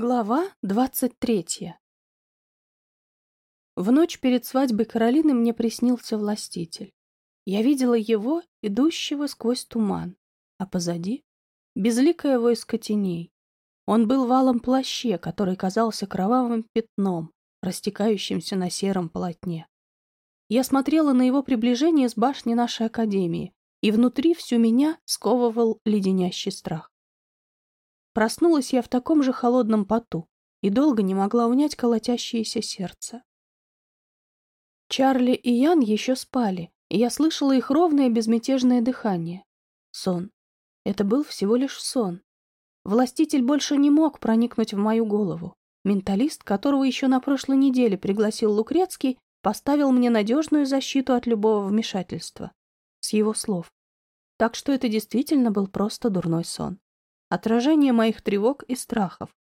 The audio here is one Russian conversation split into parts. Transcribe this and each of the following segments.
Глава двадцать третья В ночь перед свадьбой Каролины мне приснился властитель. Я видела его, идущего сквозь туман, а позади — безликое войско теней. Он был валом плаще, который казался кровавым пятном, растекающимся на сером полотне. Я смотрела на его приближение с башни нашей академии, и внутри всю меня сковывал леденящий страх. Проснулась я в таком же холодном поту и долго не могла унять колотящееся сердце. Чарли и Ян еще спали, и я слышала их ровное безмятежное дыхание. Сон. Это был всего лишь сон. Властитель больше не мог проникнуть в мою голову. Менталист, которого еще на прошлой неделе пригласил Лукрецкий, поставил мне надежную защиту от любого вмешательства. С его слов. Так что это действительно был просто дурной сон отражение моих тревог и страхов.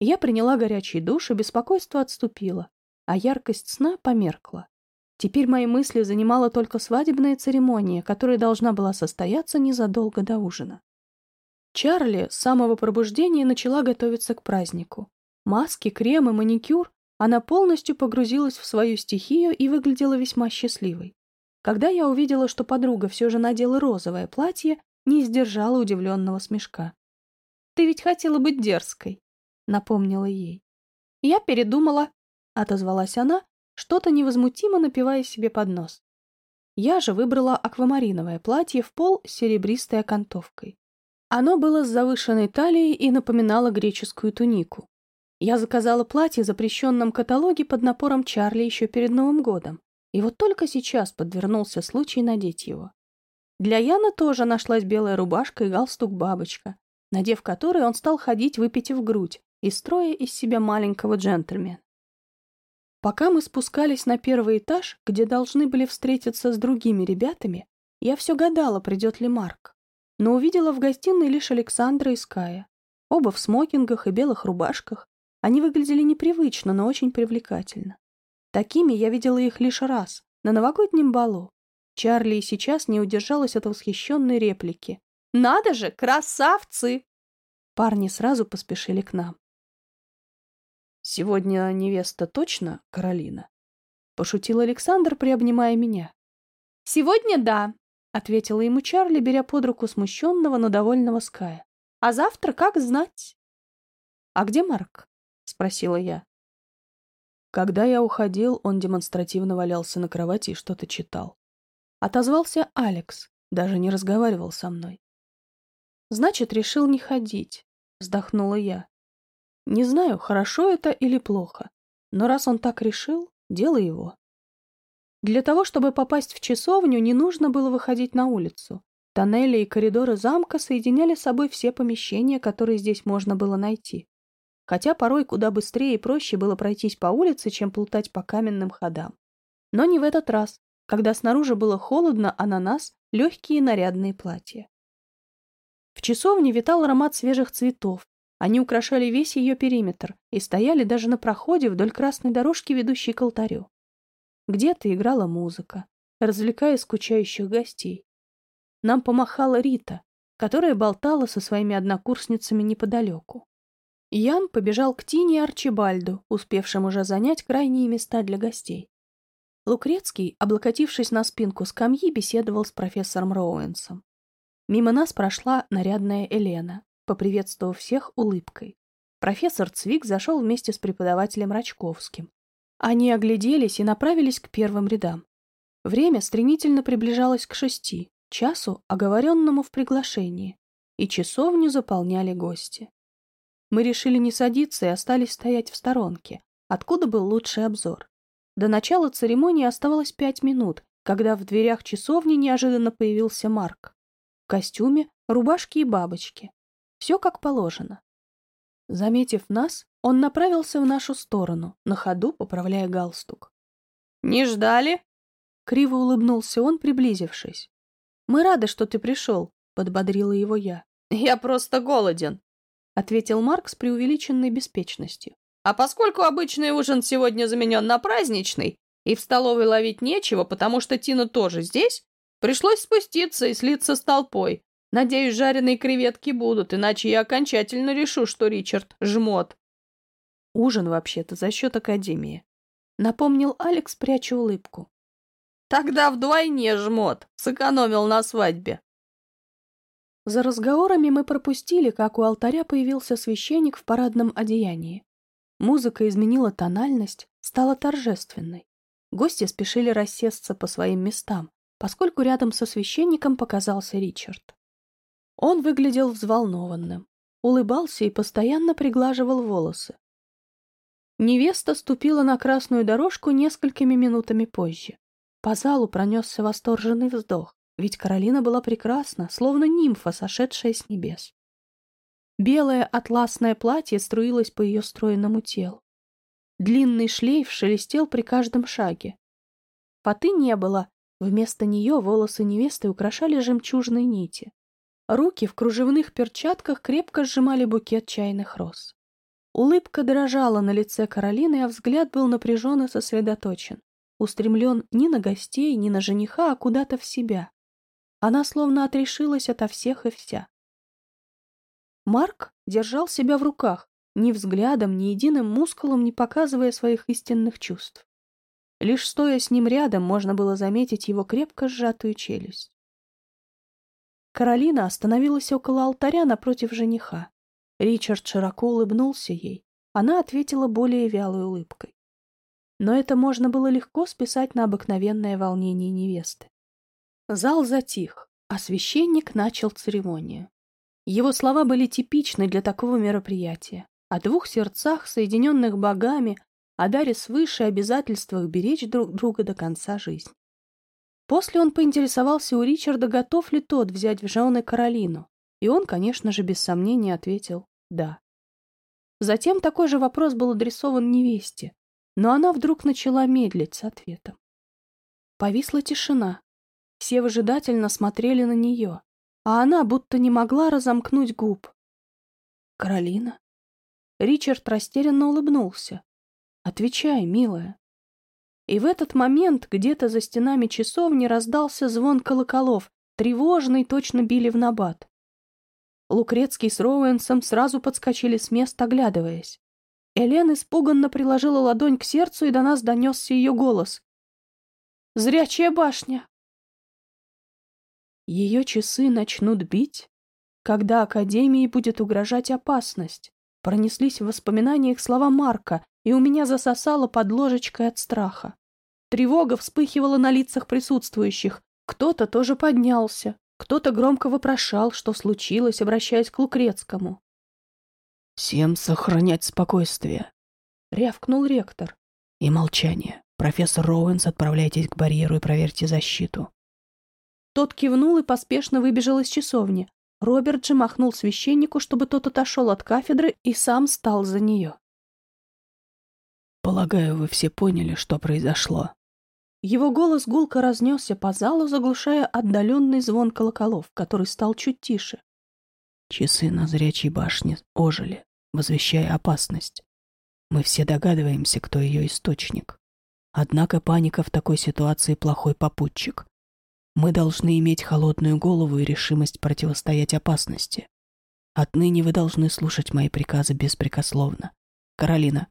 Я приняла горячий душ, и беспокойство отступило, а яркость сна померкла. Теперь мои мысли занимала только свадебная церемония, которая должна была состояться незадолго до ужина. Чарли с самого пробуждения начала готовиться к празднику. Маски, кремы, маникюр, она полностью погрузилась в свою стихию и выглядела весьма счастливой. Когда я увидела, что подруга все же надела розовое платье, не сдержала удивленного смешка. «Ты ведь хотела быть дерзкой», — напомнила ей. «Я передумала», — отозвалась она, что-то невозмутимо напивая себе под нос. Я же выбрала аквамариновое платье в пол с серебристой окантовкой. Оно было с завышенной талией и напоминало греческую тунику. Я заказала платье в запрещенном каталоге под напором Чарли еще перед Новым годом, и вот только сейчас подвернулся случай надеть его. Для Яна тоже нашлась белая рубашка и галстук-бабочка, надев который он стал ходить, выпитив грудь и строя из себя маленького джентльмена. Пока мы спускались на первый этаж, где должны были встретиться с другими ребятами, я все гадала, придет ли Марк. Но увидела в гостиной лишь Александра и Ская. Оба в смокингах и белых рубашках. Они выглядели непривычно, но очень привлекательно. Такими я видела их лишь раз, на новогоднем балу, Чарли сейчас не удержалась от восхищенной реплики. «Надо же, красавцы!» Парни сразу поспешили к нам. «Сегодня невеста точно Каролина?» — пошутил Александр, приобнимая меня. «Сегодня да», — ответила ему Чарли, беря под руку смущенного, но довольного Ская. «А завтра как знать?» «А где Марк?» — спросила я. Когда я уходил, он демонстративно валялся на кровати и что-то читал. Отозвался Алекс, даже не разговаривал со мной. Значит, решил не ходить, вздохнула я. Не знаю, хорошо это или плохо, но раз он так решил, дело его. Для того, чтобы попасть в часовню, не нужно было выходить на улицу. Тоннели и коридоры замка соединяли с собой все помещения, которые здесь можно было найти. Хотя порой куда быстрее и проще было пройтись по улице, чем плутать по каменным ходам. Но не в этот раз когда снаружи было холодно, а на нас легкие нарядные платья. В часовне витал аромат свежих цветов. Они украшали весь ее периметр и стояли даже на проходе вдоль красной дорожки, ведущей к алтарю. Где-то играла музыка, развлекая скучающих гостей. Нам помахала Рита, которая болтала со своими однокурсницами неподалеку. Ян побежал к Тине и Арчибальду, успевшим уже занять крайние места для гостей. Лукрецкий, облокотившись на спинку скамьи, беседовал с профессором Роуэнсом. Мимо нас прошла нарядная Елена, поприветствовав всех улыбкой. Профессор Цвик зашел вместе с преподавателем Рачковским. Они огляделись и направились к первым рядам. Время стремительно приближалось к шести, часу, оговоренному в приглашении, и часовню заполняли гости. Мы решили не садиться и остались стоять в сторонке, откуда был лучший обзор. До начала церемонии оставалось пять минут, когда в дверях часовни неожиданно появился Марк. В костюме, рубашке и бабочке. Все как положено. Заметив нас, он направился в нашу сторону, на ходу поправляя галстук. «Не ждали?» Криво улыбнулся он, приблизившись. «Мы рады, что ты пришел», — подбодрила его я. «Я просто голоден», — ответил Марк с преувеличенной беспечностью. А поскольку обычный ужин сегодня заменен на праздничный, и в столовой ловить нечего, потому что Тина тоже здесь, пришлось спуститься и слиться с толпой. Надеюсь, жареные креветки будут, иначе я окончательно решу, что Ричард жмот. Ужин вообще-то за счет Академии. Напомнил Алекс, пряча улыбку. Тогда вдвойне жмот. Сэкономил на свадьбе. За разговорами мы пропустили, как у алтаря появился священник в парадном одеянии. Музыка изменила тональность, стала торжественной. Гости спешили рассесться по своим местам, поскольку рядом со священником показался Ричард. Он выглядел взволнованным, улыбался и постоянно приглаживал волосы. Невеста ступила на красную дорожку несколькими минутами позже. По залу пронесся восторженный вздох, ведь Каролина была прекрасна, словно нимфа, сошедшая с небес. Белое атласное платье струилось по ее стройному телу. Длинный шлейф шелестел при каждом шаге. Фаты не было, вместо нее волосы невесты украшали жемчужные нити. Руки в кружевных перчатках крепко сжимали букет чайных роз. Улыбка дрожала на лице Каролины, а взгляд был напряжен и сосредоточен, устремлен не на гостей, не на жениха, а куда-то в себя. Она словно отрешилась ото всех и вся. Марк держал себя в руках, ни взглядом, ни единым мускулом не показывая своих истинных чувств. Лишь стоя с ним рядом, можно было заметить его крепко сжатую челюсть. Каролина остановилась около алтаря напротив жениха. Ричард широко улыбнулся ей. Она ответила более вялой улыбкой. Но это можно было легко списать на обыкновенное волнение невесты. Зал затих, а священник начал церемонию. Его слова были типичны для такого мероприятия. О двух сердцах, соединенных богами, о даре свыше обязательствах беречь друг друга до конца жизни. После он поинтересовался у Ричарда, готов ли тот взять в жены Каролину, и он, конечно же, без сомнения ответил «да». Затем такой же вопрос был адресован невесте, но она вдруг начала медлить с ответом. Повисла тишина, все выжидательно смотрели на нее, а она будто не могла разомкнуть губ. «Каролина?» Ричард растерянно улыбнулся. «Отвечай, милая». И в этот момент где-то за стенами часовни раздался звон колоколов, тревожный, точно били в набат. Лукрецкий с Роуэнсом сразу подскочили с места, оглядываясь. Элен испуганно приложила ладонь к сердцу, и до нас донесся ее голос. «Зрячая башня! Ее часы начнут бить, когда Академии будет угрожать опасность. Пронеслись в воспоминаниях слова Марка, и у меня засосало под ложечкой от страха. Тревога вспыхивала на лицах присутствующих. Кто-то тоже поднялся, кто-то громко вопрошал, что случилось, обращаясь к Лукрецкому. «Всем сохранять спокойствие», — рявкнул ректор. «И молчание. Профессор Роуэнс, отправляйтесь к барьеру и проверьте защиту. Тот кивнул и поспешно выбежал из часовни. Роберт же махнул священнику, чтобы тот отошел от кафедры и сам стал за нее. «Полагаю, вы все поняли, что произошло». Его голос гулко разнесся по залу, заглушая отдаленный звон колоколов, который стал чуть тише. Часы на зрячей башне ожили, возвещая опасность. Мы все догадываемся, кто ее источник. Однако паника в такой ситуации плохой попутчик. Мы должны иметь холодную голову и решимость противостоять опасности. Отныне вы должны слушать мои приказы беспрекословно. Каролина,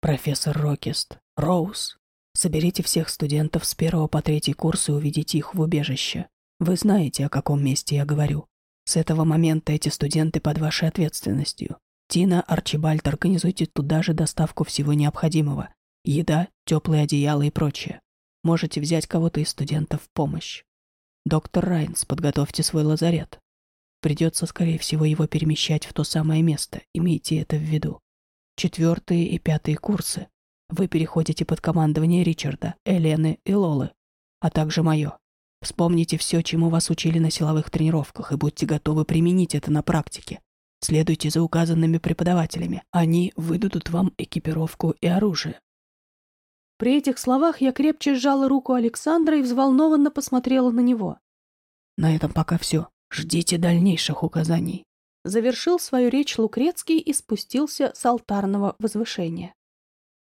профессор Рокест, Роуз, соберите всех студентов с первого по третий курс и уведите их в убежище. Вы знаете, о каком месте я говорю. С этого момента эти студенты под вашей ответственностью. Тина, Арчибальд, организуйте туда же доставку всего необходимого. Еда, теплые одеяла и прочее. Можете взять кого-то из студентов в помощь. «Доктор Райнс, подготовьте свой лазарет. Придется, скорее всего, его перемещать в то самое место, имейте это в виду. Четвертые и пятые курсы. Вы переходите под командование Ричарда, Элены и Лолы, а также мое. Вспомните все, чему вас учили на силовых тренировках, и будьте готовы применить это на практике. Следуйте за указанными преподавателями. Они выдадут вам экипировку и оружие. При этих словах я крепче сжала руку Александра и взволнованно посмотрела на него. «На этом пока все. Ждите дальнейших указаний». Завершил свою речь Лукрецкий и спустился с алтарного возвышения.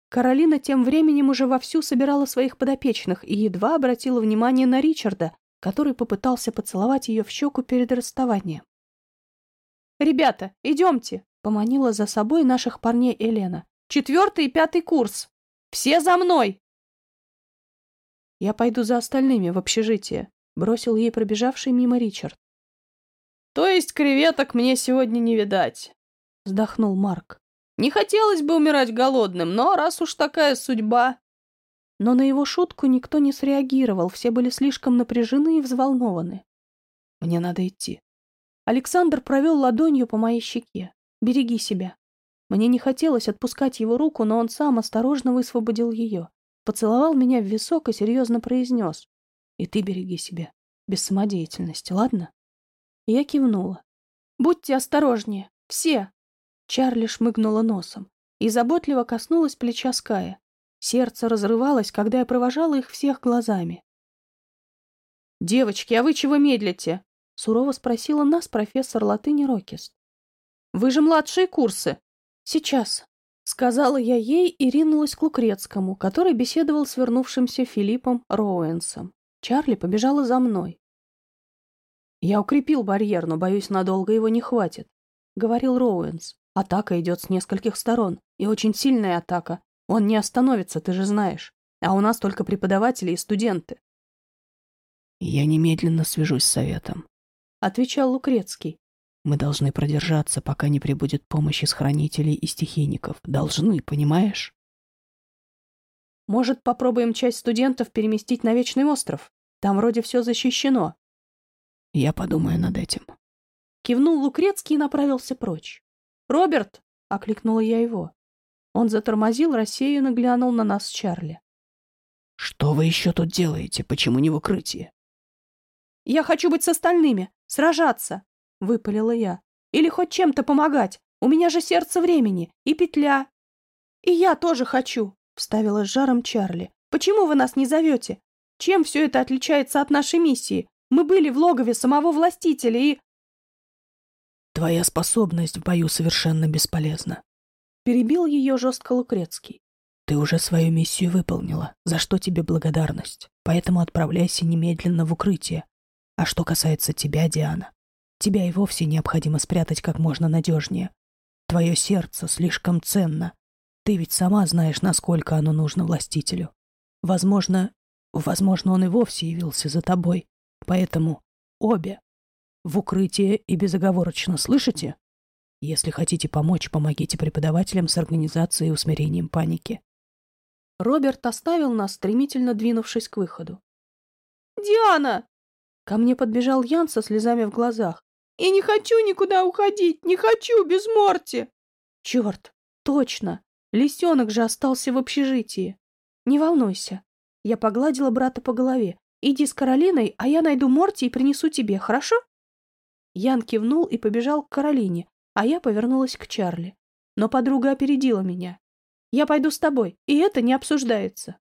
Каролина тем временем уже вовсю собирала своих подопечных и едва обратила внимание на Ричарда, который попытался поцеловать ее в щеку перед расставанием. «Ребята, идемте!» — поманила за собой наших парней Елена. «Четвертый и пятый курс! Все за мной!» «Я пойду за остальными в общежитие», — бросил ей пробежавший мимо Ричард. «То есть креветок мне сегодня не видать?» — вздохнул Марк. «Не хотелось бы умирать голодным, но раз уж такая судьба...» Но на его шутку никто не среагировал, все были слишком напряжены и взволнованы. «Мне надо идти». Александр провел ладонью по моей щеке. «Береги себя». Мне не хотелось отпускать его руку, но он сам осторожно высвободил ее поцеловал меня в висок и серьезно произнес. «И ты береги себя. Без самодеятельности, ладно?» Я кивнула. «Будьте осторожнее. Все!» Чарли шмыгнула носом и заботливо коснулась плеча Ская. Сердце разрывалось, когда я провожала их всех глазами. «Девочки, а вы чего медлите?» — сурово спросила нас профессор латыни Рокист. «Вы же младшие курсы!» «Сейчас», Сказала я ей и ринулась к Лукрецкому, который беседовал с вернувшимся Филиппом Роуэнсом. Чарли побежала за мной. «Я укрепил барьер, но, боюсь, надолго его не хватит», — говорил Роуэнс. «Атака идет с нескольких сторон, и очень сильная атака. Он не остановится, ты же знаешь. А у нас только преподаватели и студенты». «Я немедленно свяжусь с советом», — отвечал Лукрецкий. Мы должны продержаться, пока не прибудет помощь из хранителей и стихийников. Должны, понимаешь? Может, попробуем часть студентов переместить на Вечный остров? Там вроде все защищено. Я подумаю над этим. Кивнул Лукрецкий и направился прочь. «Роберт!» — окликнула я его. Он затормозил, рассеянно глянул на нас с Чарли. «Что вы еще тут делаете? Почему не в укрытии?» «Я хочу быть с остальными, сражаться!» — выпалила я. «Или хоть чем-то помогать. У меня же сердце времени и петля». «И я тоже хочу», — вставила с жаром Чарли. «Почему вы нас не зовете? Чем все это отличается от нашей миссии? Мы были в логове самого властителя и...» «Твоя способность в бою совершенно бесполезна», — перебил ее жестко Лукрецкий. «Ты уже свою миссию выполнила, за что тебе благодарность, поэтому отправляйся немедленно в укрытие. А что касается тебя, Диана, Тебя и вовсе необходимо спрятать как можно надежнее. Твое сердце слишком ценно. Ты ведь сама знаешь, насколько оно нужно властителю. Возможно, возможно, он и вовсе явился за тобой. Поэтому обе. В укрытие и безоговорочно, слышите? Если хотите помочь, помогите преподавателям с организацией и усмирением паники. Роберт оставил нас, стремительно двинувшись к выходу. «Диана!» Ко мне подбежал Ян со слезами в глазах. Я не хочу никуда уходить, не хочу без Морти. Черт, точно. Лисенок же остался в общежитии. Не волнуйся. Я погладила брата по голове. Иди с Каролиной, а я найду Морти и принесу тебе, хорошо? Ян кивнул и побежал к Каролине, а я повернулась к Чарли. Но подруга опередила меня. Я пойду с тобой, и это не обсуждается.